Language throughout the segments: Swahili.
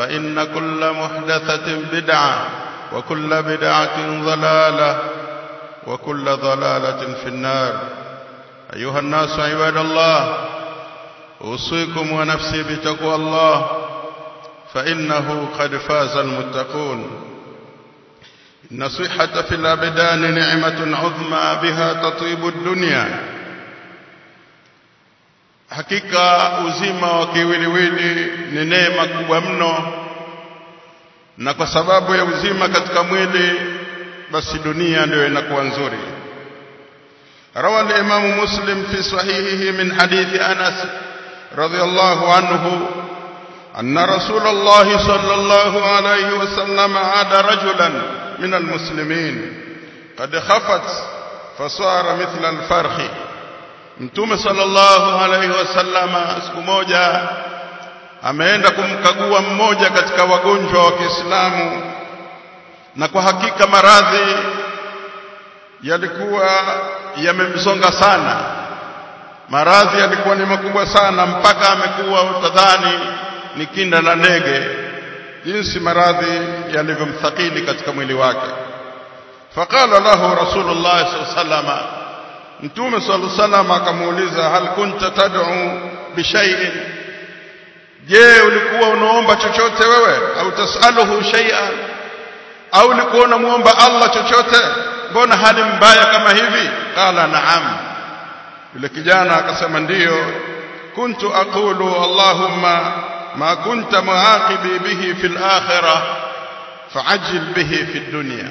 فإن كل محدثة بدعة وكل بدعة ضلالة وكل ضلالة في النار. أيها الناس عباد الله أوصيكم ونفسي بتقوى الله فإنه قد فاز المتقون. إن صحة في الأبدان نعمة عظمى بها تطيب الدنيا. hakika uzima wa kiwiliwili ni neema kubwa mno na kwa sababu ya uzima katika mwili basi dunia ndio inakuwa nzuri روى الإمام مسلم في صحيحه من حديث أنس رضي الله عنه أن رسول الله صلى الله عليه وسلم عاد رجلا من المسلمين قد خفت فصار مثل الفرخ Mtume sallallahu alaihi wasallama siku moja ameenda kumkagua mmoja katika wagonjwa wa Kiislamu. Na kwa hakika maradhi yalikuwa yamemsonga sana. Maradhi yalikuwa ni makubwa sana mpaka amekuwa utadhani ni kinda la ndege. Jinsi maradhi yalivyomthakili katika mwili wake. Faqala lahu rasulullah sallallahu alaihi wasallam Mtume sallallahu alaihi wasallam akamuuliza hal kunta tad'u bi shay'in Je ulikuwa unaomba chochote wewe au tasaluhu shay'an au ulikuwa unamuomba Allah chochote mbona hali mbaya kama hivi qala na'am yule kijana akasema ndiyo kuntu aqulu allahumma ma kunta muaqibi bihi fil akhirah fa'ajil bihi fid dunya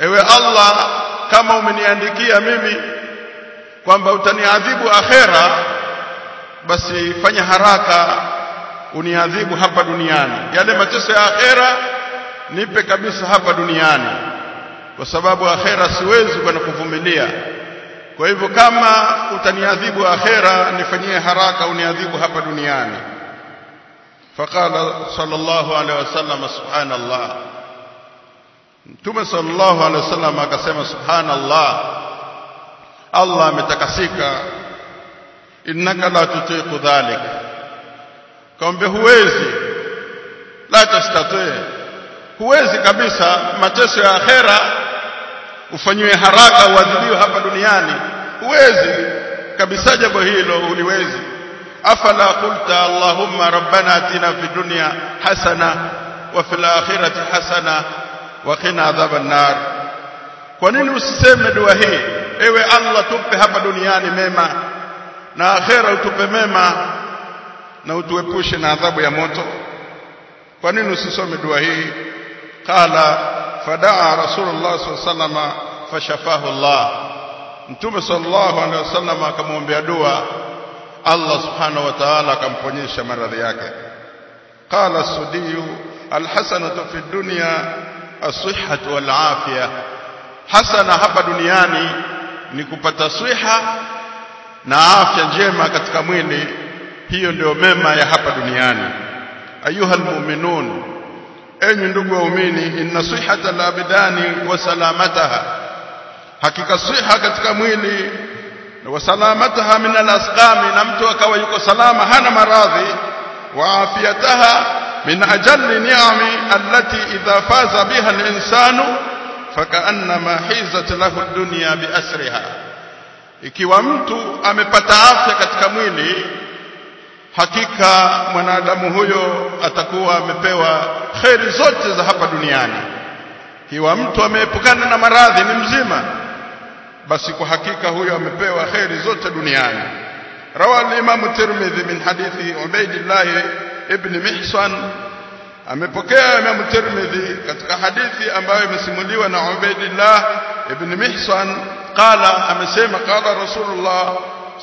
ewe Allah kama umeniandikia mimi kwamba utaniadhibu akhera basi fanya haraka uniadhibu hapa duniani. Yale mateso ya akhera nipe kabisa hapa duniani. Kwa sababu akhera siwezi kwenda kuvumilia. Kwa hivyo kama utaniadhibu akhera nifanyie haraka uniadhibu hapa duniani. Faqala sallallahu alaihi wasallam subhanallah. Mtume sallallahu alaihi wasallam akasema subhanallah Allah ametakasika. Innaka la tutiqu dhalik. Kaombe huwezi. La tastati. Huwezi kabisa mateso ya akhera ufanyiwe haraka uadhibiwe hapa duniani. Huwezi kabisa jambo hilo uliwezi afala qulta allahumma rabbana atina fid dunya hasana wa fil akhirati hasana wa qina adhaban nar. Kwa nini usiseme dua hii ewe Allah tupe hapa duniani mema na akhera utupe mema na utuepushe na adhabu ya moto. Kwa nini usisome dua hii? Qala fadaa rasulullah sallallahu alaihi fashafahu Allah. Mtume sallallahu alaihi wasallam akamwombea dua Allah subhanahu wa ta'ala akamponyesha maradhi yake. Qala sudiyu alhasanatu fi dunya as-sihhatu wal afiyah hasana hapa duniani ni kupata swiha na afya njema katika mwili. Hiyo ndio mema ya hapa duniani. Ayuha almu'minun enyi ndugu waumini inna sihhata al-abdani wa salamataha. Hakika swiha katika mwili wa salamataha min al-asqami na mtu akawa yuko salama hana maradhi. Wa afiyataha min ajalli ni'ami allati idha faza biha al-insanu fakaannama hizat lahu ad-dunya biasriha ikiwa mtu amepata afya katika mwili hakika mwanadamu huyo atakuwa amepewa kheri zote za hapa duniani. Ikiwa mtu ameepukana na maradhi ni mzima basi kwa hakika huyo amepewa kheri zote duniani. Rawa al-imam tirmidhi min hadithi ubaidillah ibn mihsan amepokea imam tirmidhi katika hadithi ambayo imesimuliwa na ubaidillah ibn mihsan qala amesema qala rasulullah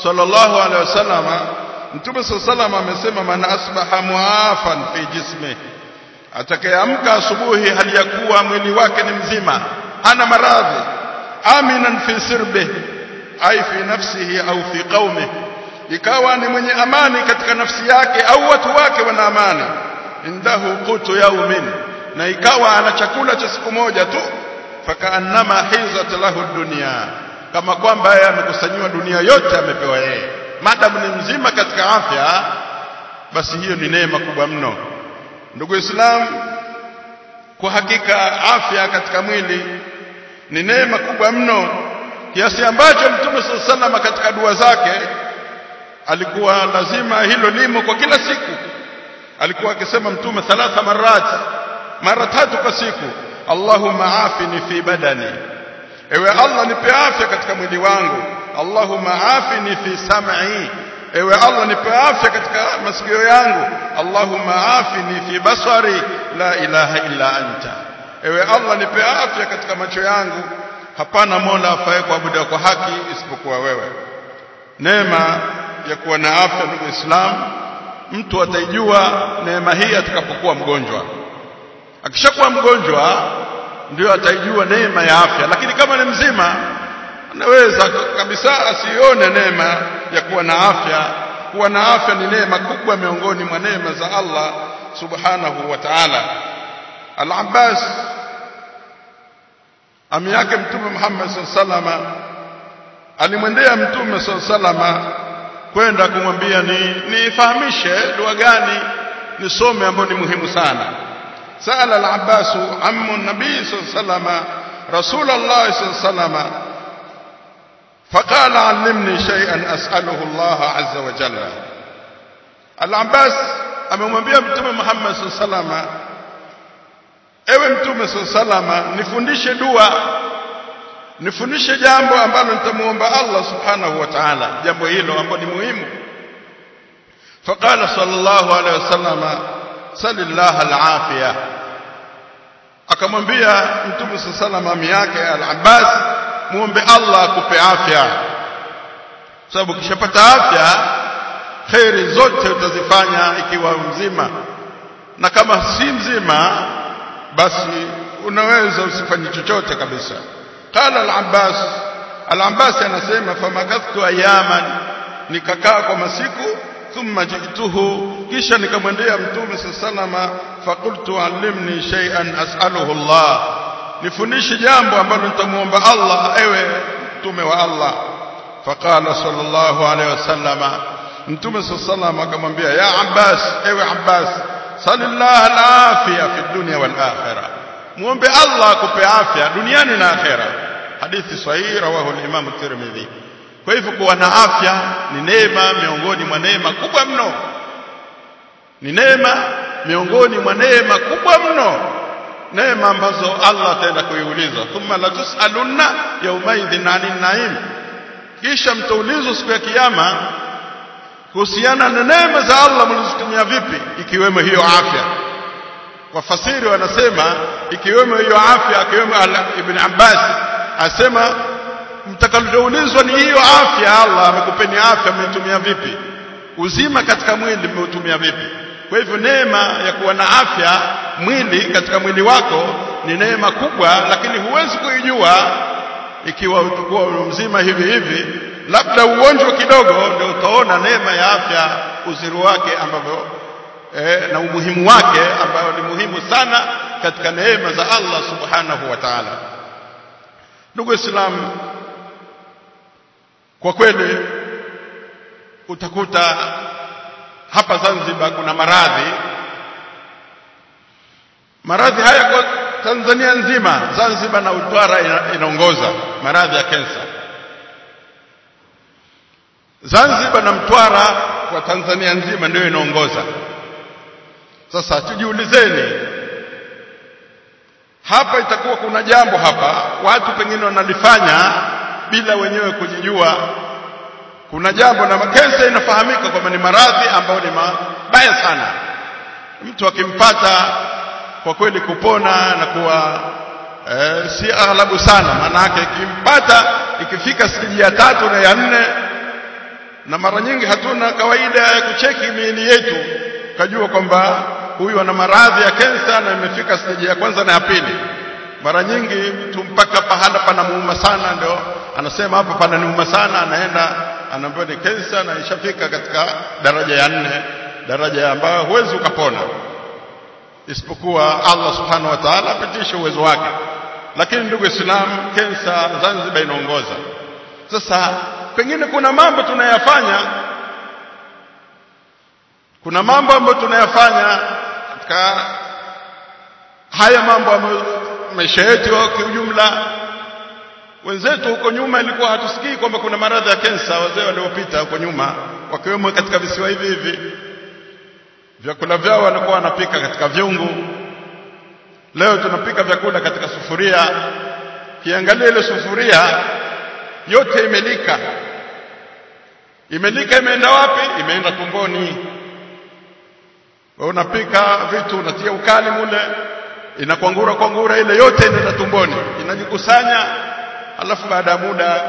sallallahu alaihi wasallam mtume sallallahu amesema man asbaha muafan fi jismi atakayeamka asubuhi hali ya kuwa mwili wake ni mzima hana maradhi aminan fi sirbi ai fi nafsihi au fi qaumi ikawa ni mwenye amani katika nafsi yake au watu wake wana amani indahu qutu yaumin. Na ikawa ana chakula cha siku moja tu fakaannama hizat lahu dunya kama kwamba yeye amekusanyiwa dunia yote amepewa yeye. Madamu ni mzima katika afya basi hiyo ni neema kubwa mno. Ndugu islam kwa hakika afya katika mwili ni neema kubwa mno. Kiasi ambacho mtume sallallahu katika dua zake alikuwa lazima hilo limo kwa kila siku alikuwa akisema mtume thalatha marat mara tatu kwa siku Allahumma afini fi badani. Ewe Allah nipe afya katika mwili wangu. Allahumma afini fi sam'i. Ewe Allah nipe afya katika masikio yangu. Allahumma afini fi basari. La ilaha illa anta. Ewe Allah nipe afya katika macho yangu. Hapana mola afaye kuabudiwa kwa haki isipokuwa wewe. Neema ya kuwa na afya ndugu Islam mtu ataijua neema hii atakapokuwa mgonjwa. Akishakuwa mgonjwa ndio ataijua neema ya afya. Lakini kama ni mzima anaweza kabisa asione neema ya kuwa na afya. Kuwa na afya ni neema kubwa miongoni mwa neema za Allah subhanahu wa ta'ala. Al-Abbas ami yake mtume Muhammad sallallahu alaihi wasallam alimwendea mtume sallallahu kwenda kumwambia ni nifahamishe dua gani nisome ambayo ni muhimu sana سأل العباس عم النبي صلى الله عليه وسلم رسول الله صلى الله عليه وسلم فقال علمني شيئا أسأله الله عز وجل العباس amemwambia mtume Muhammad sallallahu alaihi ewe mtume sallallahu nifundishe dua nifundishe jambo ambalo nitamuomba Allah subhanahu wa ta'ala. Jambo hilo ambalo ni muhimu. Faqala sallallahu alaihi wasallam salillaha alafiya. Akamwambia mtume sallallahu mami yake al-Abbas muombe Allah akupe afya. Sababu ukishapata afya khairi zote utazifanya ikiwa mzima. Na kama si mzima basi unaweza usifanye chochote kabisa qala al-Abbas al-Abbas anasema famakathtu ayaman nikakaa kwa masiku thumma jituhu kisha nikamwendea mtume sallama faqultu allimni shay'an as'aluhu Allah nifundishe jambo ambalo nitamuomba Allah ewe mtume wa Allah faqala sallallahu alayhi wasallama mtume sallallahu akamwambia ya Abbas ewe Abbas sallallahu alafiya fi dunya wal akhirah muombe Allah akupe afya duniani na akhera. Hadithi sahihi rawahu al-imam at-tirmidhi kwa hivyo kuwa na afya ni neema miongoni mwa neema kubwa mno. Ni neema miongoni mwa neema kubwa mno. Neema ambazo Allah ataenda kuiuliza. Thumma la tusalunna yawmaidhin 'anil na'im. Kisha mtaulizwa siku ya kiyama kuhusiana na neema za Allah mlizotumia vipi ikiwemo hiyo afya wafasiri wanasema ikiwemo hiyo afya akiwemo Ibn Abbas asema mtakaloulizwa ni hiyo afya Allah amekupeni afya mmeitumia vipi? Uzima katika mwili mmeutumia vipi? Kwa hivyo neema ya kuwa na afya mwili katika mwili wako ni neema kubwa lakini huwezi kuijua ikiwa utakuwa mzima hivi hivi. Labda ugonjwa kidogo ndio utaona neema ya afya uzuri wake ambavyo eh, na umuhimu wake ambao ni muhimu sana katika neema za Allah subhanahu wa ta'ala. Ndugu Islam kwa kweli utakuta hapa Zanzibar kuna maradhi. Maradhi haya kwa Tanzania nzima Zanzibar na Utwara inaongoza maradhi ya kensa Zanzibar na Mtwara kwa Tanzania nzima ndio inaongoza sasa tujiulizeni. Hapa itakuwa kuna jambo hapa watu pengine wanalifanya bila wenyewe kujijua. Kuna jambo na makensa inafahamika kwamba ni maradhi ambayo ni mabaya sana. Mtu akimpata kwa kweli kupona na kuwa eh, si aghlabu sana maana yake ikimpata ikifika stage ya tatu na ya nne na mara nyingi hatuna kawaida ya kucheki miili yetu kajua kwamba huyu ana maradhi ya kensa na imefika stage ya kwanza na ya pili. Mara nyingi mtu mpaka pahala panamuuma sana ndio anasema hapa pananiuma sana anaenda anaambiwa ni kensa na ishafika katika daraja ya nne daraja ambayo huwezi ukapona. Isipokuwa Allah subhanahu wa ta'ala apitishe uwezo wake. Lakini ndugu Islam kensa Zanzibar inaongoza. Sasa pengine kuna mambo tunayafanya kuna mambo ambayo tunayafanya katika haya mambo ambayo maisha yetu kiujumla. Wenzetu huko nyuma ilikuwa hatusikii kwamba kuna maradhi ya kensa wazee waliopita huko nyuma wakiwemo katika visiwa hivi hivi. Vyakula vyao walikuwa wanapika katika vyungu. Leo tunapika vyakula katika sufuria. Kiangalia ile sufuria yote imelika. Imelika imeenda wapi? Imeenda tumboni wewe unapika vitu unatia ukali mule inakwangura kwangura ile yote inaenda tumboni. Inajikusanya alafu baada ya muda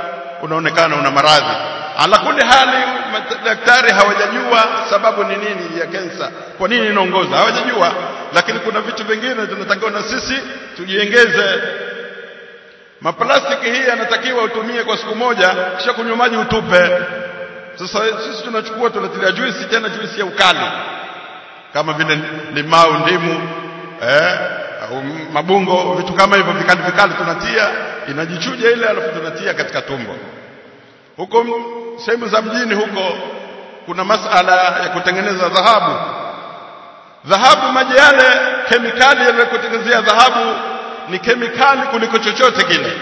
unaonekana una maradhi. Ala kuli hali daktari hawajajua sababu ni nini ya kensa kwa nini inaongoza? Hawajajua. Lakini kuna vitu vingine tunatakiwa na sisi tujiengeze. Maplastiki hii anatakiwa utumie kwa siku moja kisha kunywa maji utupe. Sasa sisi tunachukua tunatilia juisi tena juisi ya ukali kama vile limau ndimu eh au mabungo vitu kama hivyo vikali vikali tunatia inajichuja ile alafu tunatia katika tumbo. Huko sehemu za mjini huko kuna masala ya kutengeneza dhahabu. Dhahabu maji yale kemikali ya kutengenezea dhahabu ni kemikali kuliko chochote kile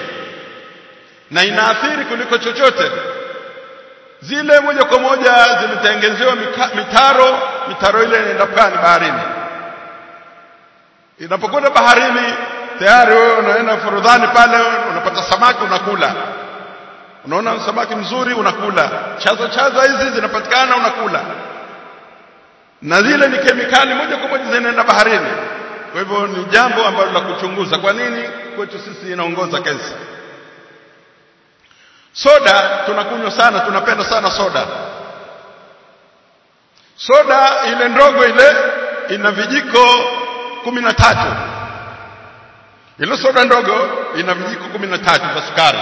na inaathiri kuliko chochote. Zile moja kwa moja zimetengenezewa mitaro mitaro ile inaenda pwani baharini. Inapokwenda baharini tayari wewe unaenda furudhani pale unapata samaki unakula. Unaona samaki mzuri unakula. Chazo chaza hizi zinapatikana unakula. Na zile ni kemikali moja kwa moja zinaenda baharini. Kwa hivyo ni jambo ambalo la kuchunguza. Kwa nini kwetu sisi inaongoza kesi? Soda tunakunywa sana tunapenda sana soda soda ile ndogo ile ina vijiko kumi na tatu ile soda ndogo ina vijiko kumi na tatu vya sukari.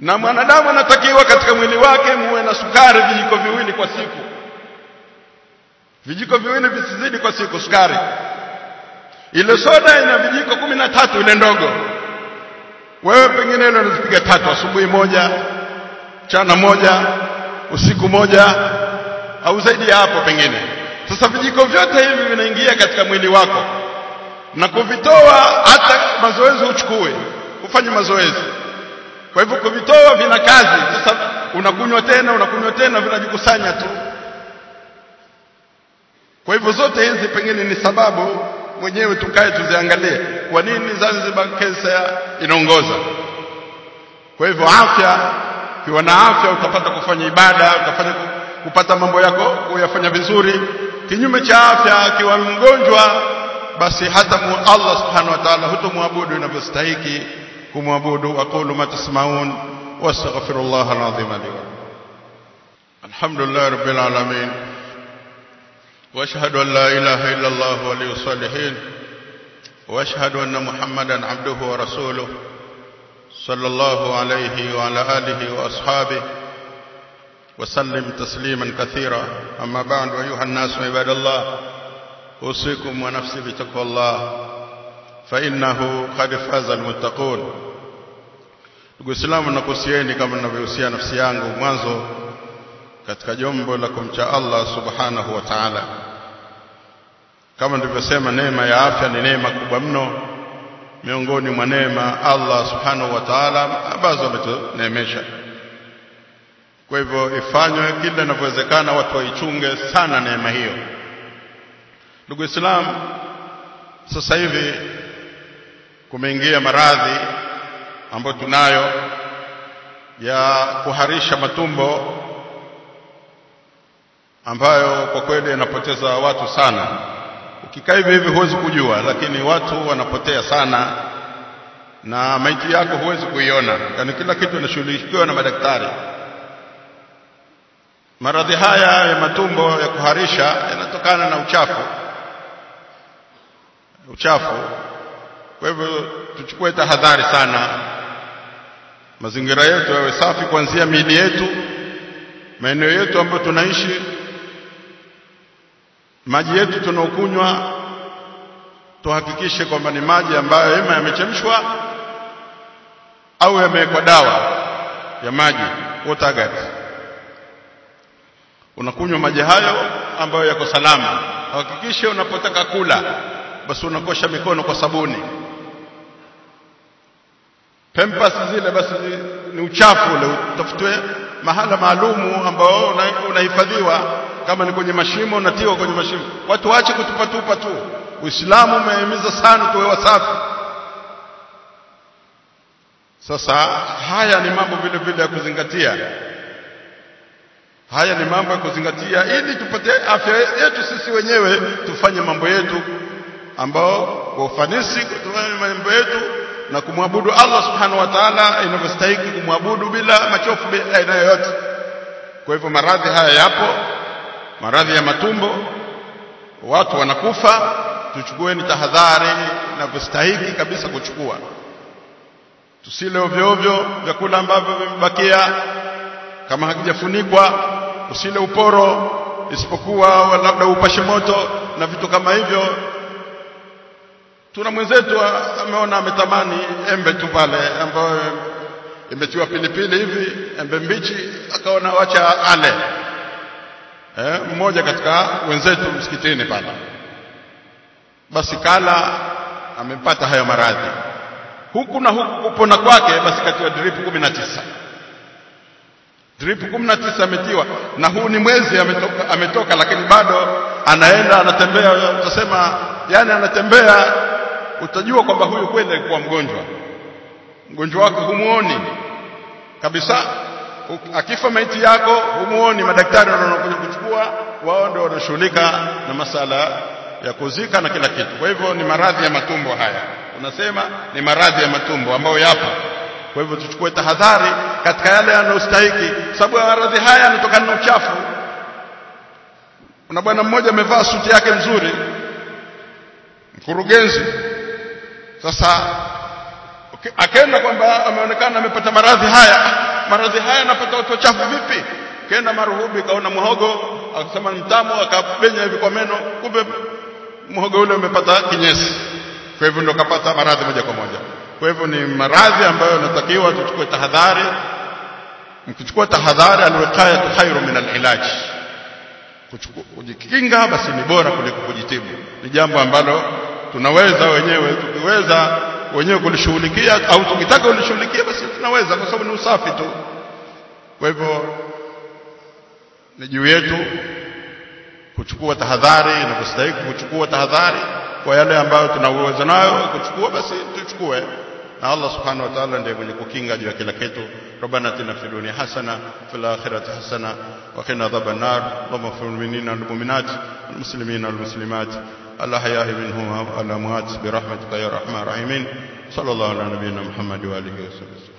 Na mwanadamu anatakiwa katika mwili wake muwe na sukari vijiko viwili kwa siku. Vijiko viwili visizidi kwa siku sukari. Ile soda ina vijiko kumi na tatu ile ndogo. Wewe pengine ile unazipiga tatu asubuhi moja chana moja usiku moja au zaidi ya hapo pengine. Sasa vijiko vyote hivi vinaingia katika mwili wako. Na kuvitoa hata mazoezi uchukue. Ufanye mazoezi. Kwa hivyo kuvitoa vina kazi. Sasa unakunywa tena unakunywa tena vinajikusanya tu. Kwa hivyo zote hizi pengine ni sababu mwenyewe tukae tuziangalie. Kwa nini Zanzibar kesa inaongoza? Kwa hivyo afya ukiwa na afya utapata kufanya ibada utafanya kupata mambo yako kuyafanya vizuri kinyume cha afya akiwa mgonjwa basi hata mu Allah subhanahu wa ta'ala hutomwabudu inavyostahiki kumwabudu aqulu ma tasmaun wastaghfirullah alazim li alhamdulillah rabbil alamin واشهد ان لا اله الا الله ولي الصالحين واشهد ان محمدا عبده ورسوله صلى الله عليه وعلى اله واصحابه وسلم تسليما كثيرا اما بعد ايها الناس عباد الله أوصيكم ونفسي بتقوى الله فإنه قد فاز المتقون ndugu Islamu nakusieni kama ninavyohusia nafsi yangu mwanzo katika jombo la kumcha Allah subhanahu wa ta'ala kama nilivyosema neema ya afya ni neema kubwa mno miongoni mwa neema Allah subhanahu wa ta'ala ambazo ametuneemesha kwa hivyo ifanywe kila inavyowezekana watu waichunge sana neema hiyo. Ndugu Islam sasa hivi kumeingia maradhi ambayo tunayo ya kuharisha matumbo ambayo kwa kweli yanapoteza watu sana. Ukikaa hivi hivi huwezi kujua lakini watu wanapotea sana na maiti yako huwezi kuiona. Yani kila kitu inashughulikiwa na madaktari maradhi haya ya matumbo ya kuharisha yanatokana na uchafu. Uchafu. Kwa hivyo tuchukue tahadhari sana. Mazingira yetu yawe safi kuanzia miili yetu maeneo yetu ambayo tunaishi maji yetu tunaokunywa tuhakikishe kwamba ni maji ambayo ima yamechemshwa au yamewekwa dawa ya maji waterguard unakunywa maji hayo ambayo yako salama. Hakikishe unapotaka kula basi unakosha mikono kwa sabuni. Pempas zile basi ni uchafu ule utafutwe mahala maalumu ambao unahifadhiwa. Kama ni kwenye mashimo unatiwa kwenye mashimo. Watu waache kutupa tupa tu. Uislamu umehimiza sana tuwe wasafi. Sasa haya ni mambo vile vile ya kuzingatia haya ni mambo ya kuzingatia ili tupate afya yetu sisi wenyewe tufanye mambo yetu ambao kwa ufanisi kufanya mambo yetu na kumwabudu Allah subhanahu wa ta'ala inavyostahili kumwabudu bila machofu aina yoyote. Kwa hivyo maradhi haya yapo maradhi ya matumbo watu wanakufa tuchukueni tahadhari inavyostahili kabisa kuchukua. Tusile ovyo ovyo vyakula ambavyo vimebakia kama hakijafunikwa usile uporo isipokuwa labda upashe moto na vitu kama hivyo. Tuna mwenzetu ameona ametamani embe tu pale ambayo imetiwa pilipili hivi embe mbichi akaona wacha ale. Eh, mmoja katika wenzetu msikitini pale. Basi kala amepata hayo maradhi. Huku na huku kupona kwake basi katiwa drip 19 drip 19 ametiwa. Na huu ni mwezi ametoka, ametoka lakini bado anaenda anatembea utasema yani anatembea. Utajua kwamba huyu kweli alikuwa mgonjwa. Mgonjwa wako humuoni kabisa. Akifa maiti yako humuoni. Madaktari wanakuja kuchukua wao ndio wanashughulika na masala ya kuzika na kila kitu. Kwa hivyo ni maradhi ya matumbo haya. Unasema ni maradhi ya matumbo ambayo yapo kwa hivyo tuchukue tahadhari katika yale yanayostahiki sababu maradhi haya yanatokana na uchafu. Kuna bwana mmoja amevaa suti yake nzuri mkurugenzi. Sasa akenda kwamba ameonekana amepata maradhi haya. Maradhi haya yanapata watu wachafu vipi? Kenda maruhubi kaona muhogo, akasema mtamo akapenya hivi kwa meno kumbe muhogo ule umepata kinyesi. Kwa hivyo ndo kapata maradhi moja kwa moja kwa hivyo ni maradhi ambayo natakiwa tuchukue tahadhari. Mkichukua tahadhari alwiqayatu khairu min alilaj kujikinga basi ni bora kuliko kujitibu. Ni jambo ambalo tunaweza wenyewe tukiweza wenyewe kulishughulikia au tukitaka kulishughulikia basi tunaweza kwa sababu ni usafi tu. Kwa hivyo ni juu yetu kuchukua tahadhari na kustahili kuchukua tahadhari kwa yale ambayo tuna uwezo nayo kuchukua basi tuchukue na Allah subhanahu wa ta'ala ndiye mwenye kukinga juu ya kila kitu. ربنا اتنا في الدنيا حسنه وفي الاخره حسنه وقنا عذاب النار اللهم اغفر للمؤمنين والمؤمنات والمسلمين والمسلمات الاحياء منهم والاموات برحمتك يا ارحم الراحمين صلى الله على نبينا محمد واله وصحبه